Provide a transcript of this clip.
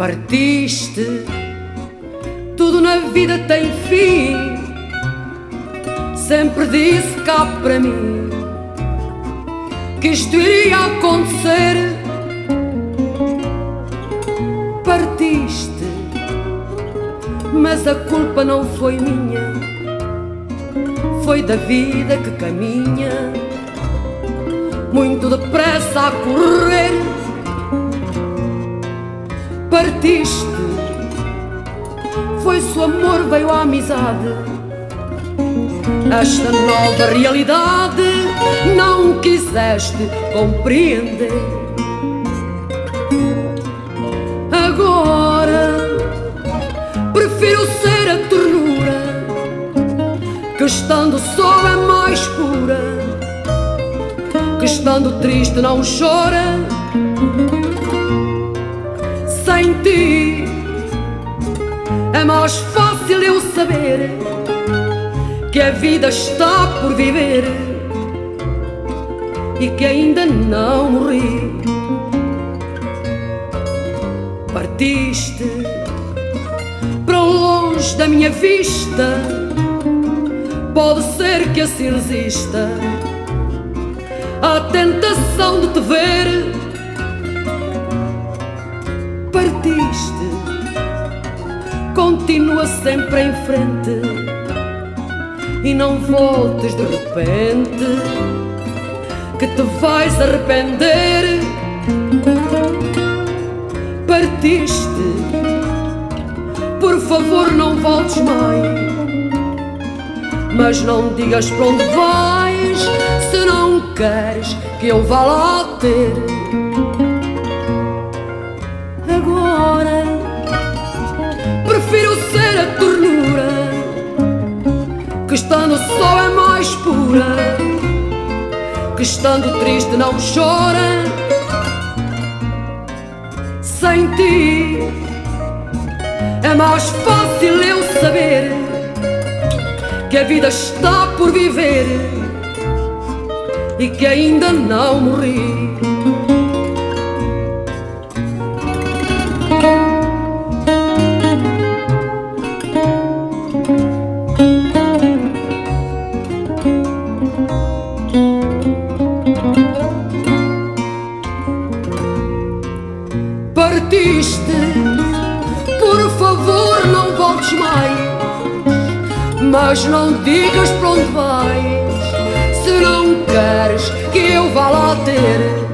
Partiste, tudo na vida tem fim. Sempre disse cá para mim que isto iria acontecer. Partiste, mas a culpa não foi minha, foi da vida que caminha muito depressa a correr partiste. Foi se o amor veio a amizade. Esta nova realidade não quiseste compreender. Agora prefiro ser a ternura que estando só é mais pura. Que estando triste não chora ti. É mais fácil eu saber que a vida está por viver e que ainda não morri. Partiste para longe da minha vista. Pode ser que assim resista à tentação de te ver continua sempre em frente e não voltes de repente, que te vais arrepender. Partiste, por favor, não voltes mais. Mas não digas para onde vais se não queres que eu vá lá ter. É mais pura, que estando triste não chora. Sem ti é mais fácil eu saber que a vida está por viver e que ainda não morri. Por favor não voltes mais. Mas não digas para onde vais, se não queres que eu vá lá ter